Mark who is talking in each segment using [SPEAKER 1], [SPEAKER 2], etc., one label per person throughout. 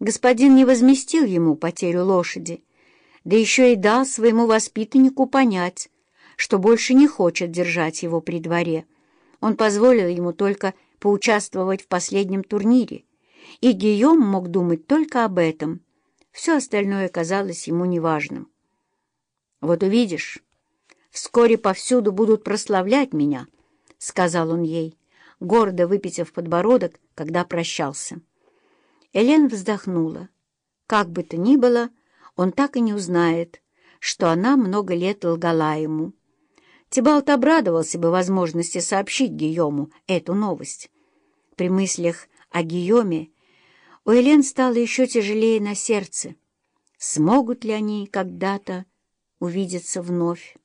[SPEAKER 1] Господин не возместил ему потерю лошади, да еще и дал своему воспитаннику понять, что больше не хочет держать его при дворе. Он позволил ему только поучаствовать в последнем турнире, и Гийом мог думать только об этом. Все остальное казалось ему неважным. «Вот увидишь, вскоре повсюду будут прославлять меня», — сказал он ей, гордо выпитив подбородок, когда прощался. Элен вздохнула. Как бы то ни было, он так и не узнает, что она много лет лгала ему. Тибалт обрадовался бы возможности сообщить Гийому эту новость. При мыслях о Гийоме у Элен стало еще тяжелее на сердце. Смогут ли они когда-то увидеться вновь?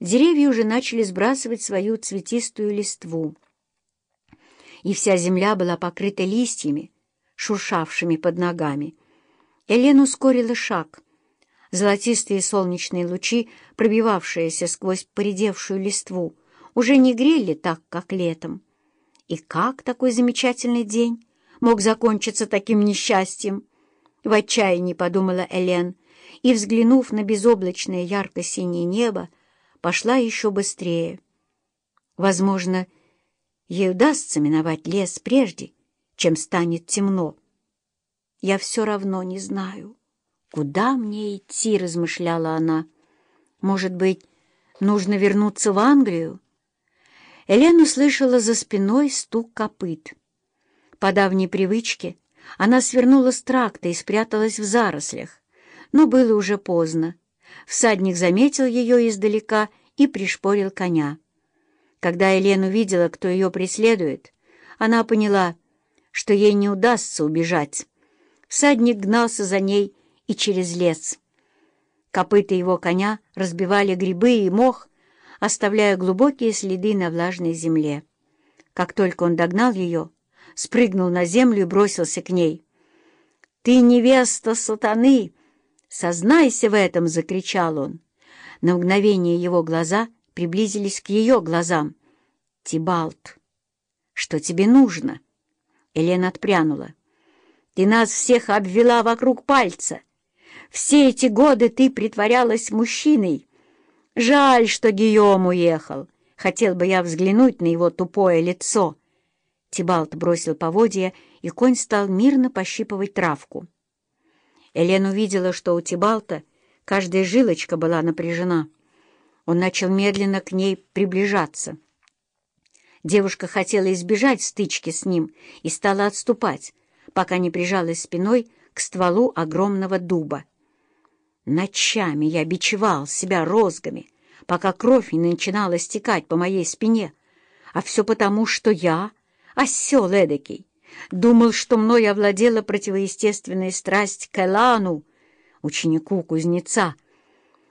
[SPEAKER 1] Деревья уже начали сбрасывать свою цветистую листву, и вся земля была покрыта листьями, шуршавшими под ногами. Элен ускорила шаг. Золотистые солнечные лучи, пробивавшиеся сквозь поредевшую листву, уже не грели так, как летом. И как такой замечательный день мог закончиться таким несчастьем? В отчаянии подумала Элен, и, взглянув на безоблачное ярко-синее небо, пошла еще быстрее. Возможно, ей удастся миновать лес прежде, чем станет темно. Я все равно не знаю, куда мне идти, размышляла она. Может быть, нужно вернуться в Англию? Элен услышала за спиной стук копыт. По давней привычке она свернула с тракта и спряталась в зарослях, но было уже поздно. Всадник заметил ее издалека и пришпорил коня. Когда Элен увидела, кто ее преследует, она поняла, что ей не удастся убежать. Всадник гнался за ней и через лес. Копыта его коня разбивали грибы и мох, оставляя глубокие следы на влажной земле. Как только он догнал ее, спрыгнул на землю и бросился к ней. «Ты невеста сатаны! Сознайся в этом!» — закричал он. На мгновение его глаза приблизились к ее глазам. «Тибалт, что тебе нужно?» Елена отпрянула. «Ты нас всех обвела вокруг пальца. Все эти годы ты притворялась мужчиной. Жаль, что Гийом уехал. Хотел бы я взглянуть на его тупое лицо». Тибалт бросил поводья, и конь стал мирно пощипывать травку. Елена увидела, что у Тибалта каждая жилочка была напряжена. Он начал медленно к ней приближаться. Девушка хотела избежать стычки с ним и стала отступать, пока не прижалась спиной к стволу огромного дуба. Ночами я бичевал себя розгами, пока кровь не начинала стекать по моей спине, а все потому, что я, осел эдакий, думал, что мной овладела противоестественная страсть к Элану, ученику кузнеца.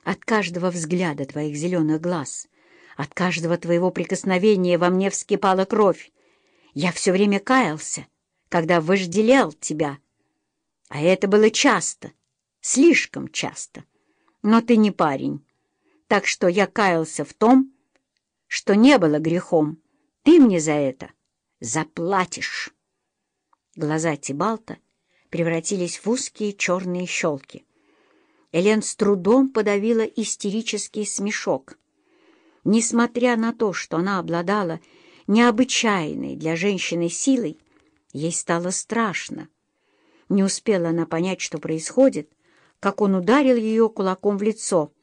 [SPEAKER 1] От каждого взгляда твоих зеленых глаз от каждого твоего прикосновения во мне вскипала кровь. Я все время каялся, когда вожделел тебя. А это было часто, слишком часто. Но ты не парень, так что я каялся в том, что не было грехом. Ты мне за это заплатишь. Глаза Тибалта превратились в узкие черные щелки. Элен с трудом подавила истерический смешок — Несмотря на то, что она обладала необычайной для женщины силой, ей стало страшно. Не успела она понять, что происходит, как он ударил ее кулаком в лицо —